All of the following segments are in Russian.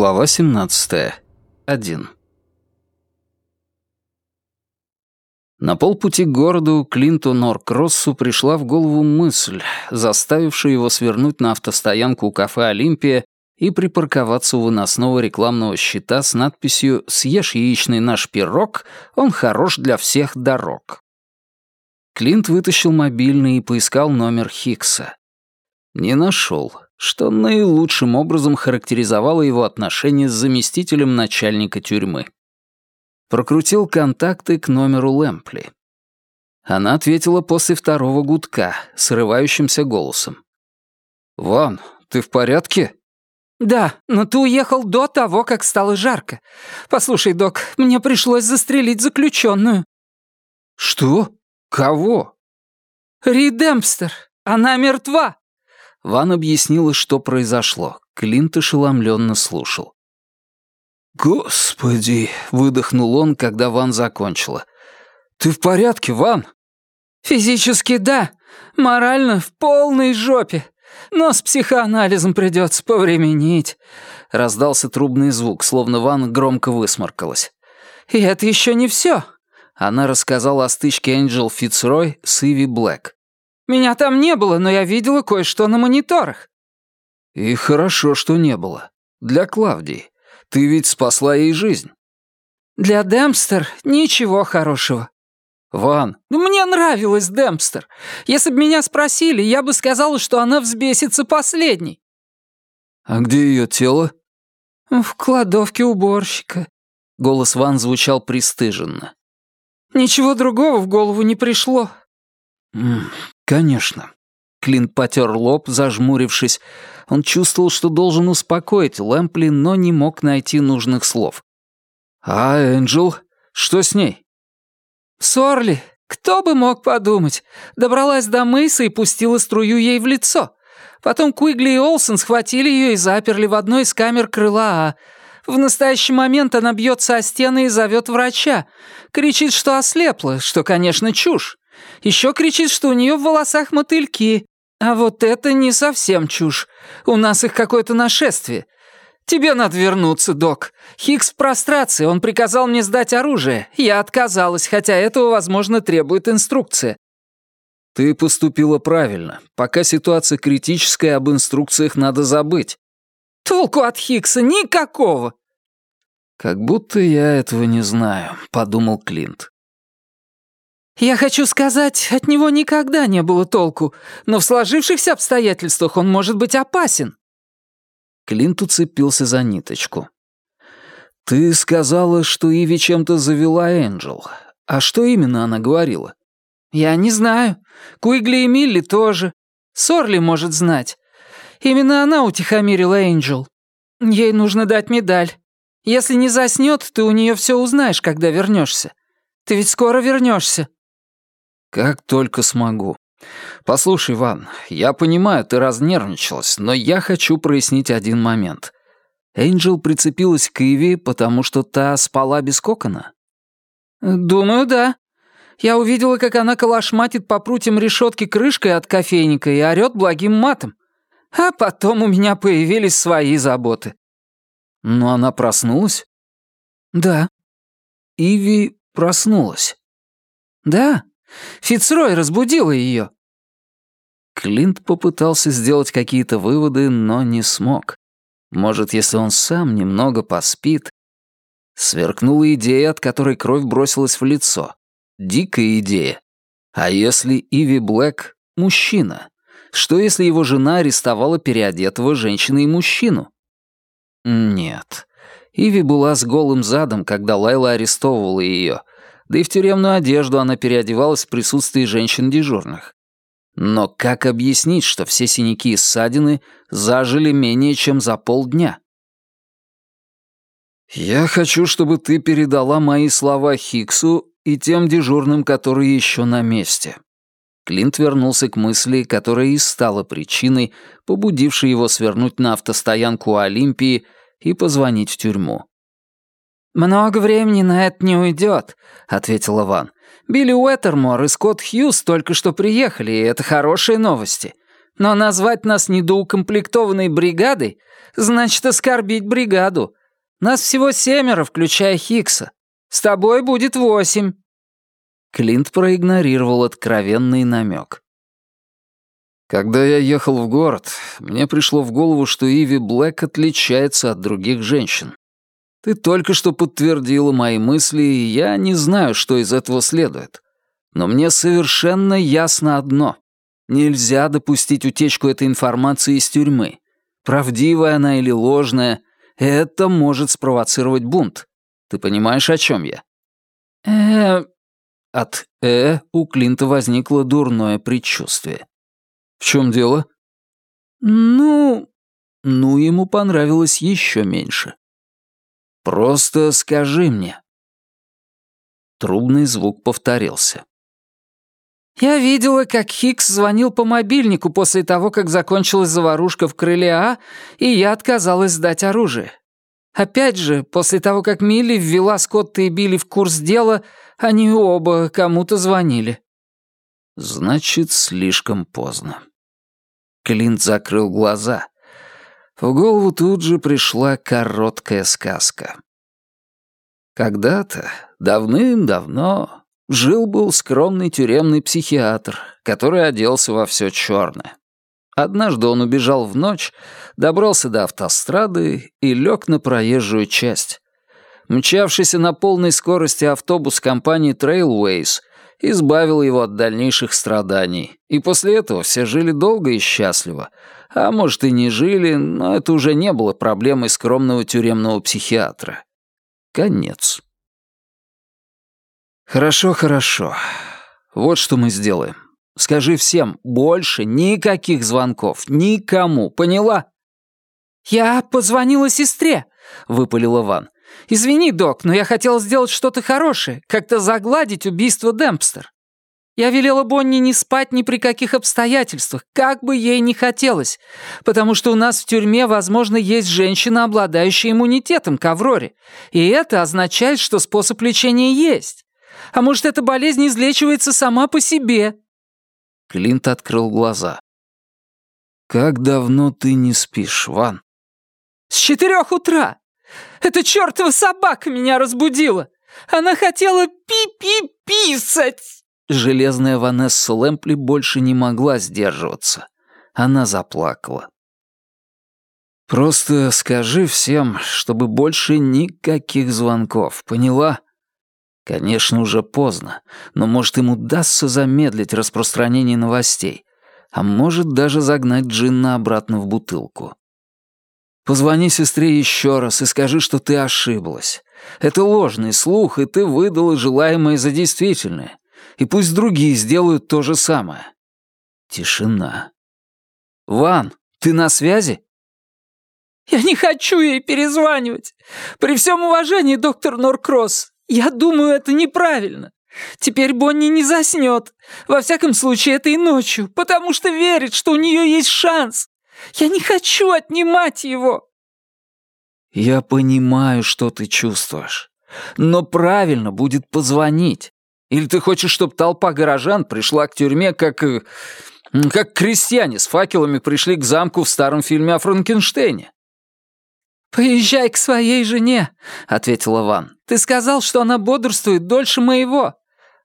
Глава 17. 1. На полпути к городу Клинту Норкроссу пришла в голову мысль, заставившая его свернуть на автостоянку у кафе «Олимпия» и припарковаться у выносного рекламного щита с надписью «Съешь яичный наш пирог, он хорош для всех дорог». Клинт вытащил мобильный и поискал номер Хикса. Не нашел что наилучшим образом характеризовало его отношение с заместителем начальника тюрьмы. Прокрутил контакты к номеру Лэмпли. Она ответила после второго гудка, срывающимся голосом. «Ван, ты в порядке?» «Да, но ты уехал до того, как стало жарко. Послушай, док, мне пришлось застрелить заключенную». «Что? Кого?» «Ридемпстер. Она мертва». Ван объяснила, что произошло. Клинт ошеломленно слушал. «Господи!» — выдохнул он, когда Ван закончила. «Ты в порядке, Ван?» «Физически да, морально в полной жопе. Но с психоанализом придется повременить», — раздался трубный звук, словно Ван громко высморкалась. «И это еще не все. Она рассказала о стычке Энджел Фицрой с Иви Блэк. Меня там не было, но я видела кое-что на мониторах». «И хорошо, что не было. Для Клавдии. Ты ведь спасла ей жизнь». «Для Демпстер ничего хорошего». «Ван». Ну, «Мне нравилась Демпстер. Если бы меня спросили, я бы сказала, что она взбесится последней». «А где ее тело?» «В кладовке уборщика». Голос Ван звучал пристыженно. «Ничего другого в голову не пришло». «Конечно». Клинт потер лоб, зажмурившись. Он чувствовал, что должен успокоить Лэмпли, но не мог найти нужных слов. «А Энджел? Что с ней?» «Сорли, кто бы мог подумать? Добралась до мыса и пустила струю ей в лицо. Потом Куигли и Олсен схватили ее и заперли в одной из камер крыла А. В настоящий момент она бьется о стены и зовет врача. Кричит, что ослепла, что, конечно, чушь. Еще кричит, что у нее в волосах мотыльки. А вот это не совсем чушь. У нас их какое-то нашествие. Тебе надо вернуться, док. Хикс в прострации, он приказал мне сдать оружие. Я отказалась, хотя этого, возможно, требует инструкция. Ты поступила правильно. Пока ситуация критическая, об инструкциях надо забыть. Толку от Хикса никакого. Как будто я этого не знаю, подумал Клинт. «Я хочу сказать, от него никогда не было толку, но в сложившихся обстоятельствах он может быть опасен». Клинт уцепился за ниточку. «Ты сказала, что Иви чем-то завела Энджел. А что именно она говорила?» «Я не знаю. Куигли и Милли тоже. Сорли может знать. Именно она утихомирила Энджел. Ей нужно дать медаль. Если не заснет, ты у нее все узнаешь, когда вернешься. Ты ведь скоро вернешься. «Как только смогу. Послушай, Иван, я понимаю, ты разнервничалась, но я хочу прояснить один момент. Энджел прицепилась к Иви, потому что та спала без кокона?» «Думаю, да. Я увидела, как она калашматит по прутьям решетки крышкой от кофейника и орёт благим матом. А потом у меня появились свои заботы». «Но она проснулась?» «Да». «Иви проснулась?» «Да. Фицрой разбудила ее». Клинт попытался сделать какие-то выводы, но не смог. Может, если он сам немного поспит... Сверкнула идея, от которой кровь бросилась в лицо. Дикая идея. А если Иви Блэк — мужчина? Что, если его жена арестовала переодетого женщину и мужчину? Нет. Иви была с голым задом, когда Лайла арестовывала ее, да и в тюремную одежду она переодевалась в присутствии женщин-дежурных. Но как объяснить, что все синяки и ссадины зажили менее чем за полдня? «Я хочу, чтобы ты передала мои слова Хиксу и тем дежурным, которые еще на месте». Клинт вернулся к мысли, которая и стала причиной, побудившей его свернуть на автостоянку Олимпии и позвонить в тюрьму. «Много времени на это не уйдет», — ответила Ван. «Билли Уэттермор и Скотт Хьюз только что приехали, и это хорошие новости. Но назвать нас недоукомплектованной бригадой Значит, оскорбить бригаду. Нас всего семеро, включая Хикса. С тобой будет восемь». Клинт проигнорировал откровенный намек. Когда я ехал в город, мне пришло в голову, что Иви Блэк отличается от других женщин. Ты только что подтвердила мои мысли, и я не знаю, что из этого следует. Но мне совершенно ясно одно. Нельзя допустить утечку этой информации из тюрьмы. Правдивая она или ложная, это может спровоцировать бунт. Ты понимаешь, о чем я? э От «э» у Клинта возникло дурное предчувствие. В чем дело? Ну... Ну, ему понравилось еще меньше. Просто скажи мне. Трубный звук повторился. Я видела, как Хикс звонил по мобильнику после того, как закончилась заварушка в крыле А, и я отказалась сдать оружие. Опять же, после того, как Милли ввела Скотта и Билли в курс дела, они оба кому-то звонили. Значит, слишком поздно. Клинт закрыл глаза. В голову тут же пришла короткая сказка. Когда-то, давным-давно, жил-был скромный тюремный психиатр, который оделся во все черное. Однажды он убежал в ночь, добрался до автострады и лег на проезжую часть. Мчавшийся на полной скорости автобус компании Trailways избавил его от дальнейших страданий, и после этого все жили долго и счастливо, а может и не жили, но это уже не было проблемой скромного тюремного психиатра. Конец. Хорошо, хорошо. Вот что мы сделаем. Скажи всем, больше никаких звонков, никому, поняла? «Я позвонила сестре», — выпалила Ван. «Извини, док, но я хотела сделать что-то хорошее, как-то загладить убийство Демпстер. Я велела Бонни не спать ни при каких обстоятельствах, как бы ей ни хотелось, потому что у нас в тюрьме, возможно, есть женщина, обладающая иммунитетом к Авроре, и это означает, что способ лечения есть. А может, эта болезнь излечивается сама по себе?» Клинт открыл глаза. «Как давно ты не спишь, Ван?» «С четырех утра! Эта чертова собака меня разбудила! Она хотела пи-пи-писать!» Железная Ванесса Лэмпли больше не могла сдерживаться. Она заплакала. «Просто скажи всем, чтобы больше никаких звонков, поняла?» Конечно, уже поздно, но может им удастся замедлить распространение новостей, а может даже загнать Джинна обратно в бутылку. Позвони сестре еще раз и скажи, что ты ошиблась. Это ложный слух, и ты выдала желаемое за действительное. И пусть другие сделают то же самое. Тишина. «Ван, ты на связи?» «Я не хочу ей перезванивать. При всем уважении, доктор Норкросс, я думаю, это неправильно. Теперь Бонни не заснет. Во всяком случае, этой ночью, потому что верит, что у нее есть шанс. Я не хочу отнимать его!» «Я понимаю, что ты чувствуешь. Но правильно будет позвонить. Или ты хочешь, чтобы толпа горожан пришла к тюрьме, как... Э, как крестьяне с факелами пришли к замку в старом фильме о Франкенштейне?» «Поезжай к своей жене», — ответила Ван. «Ты сказал, что она бодрствует дольше моего.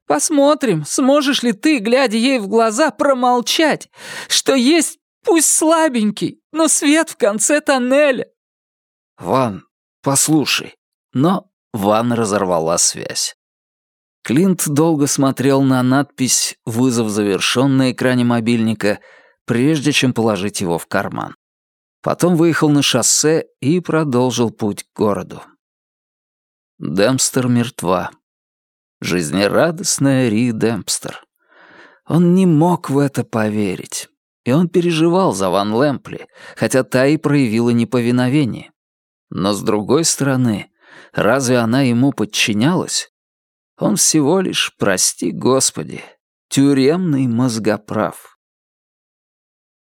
Посмотрим, сможешь ли ты, глядя ей в глаза, промолчать, что есть Пусть слабенький, но свет в конце тоннеля. Ван, послушай. Но Ван разорвала связь. Клинт долго смотрел на надпись «Вызов завершен» на экране мобильника, прежде чем положить его в карман. Потом выехал на шоссе и продолжил путь к городу. Демпстер мертва. Жизнерадостная Ри Демпстер. Он не мог в это поверить и он переживал за Ван Лэмпли, хотя та и проявила неповиновение. Но с другой стороны, разве она ему подчинялась? Он всего лишь, прости господи, тюремный мозгоправ.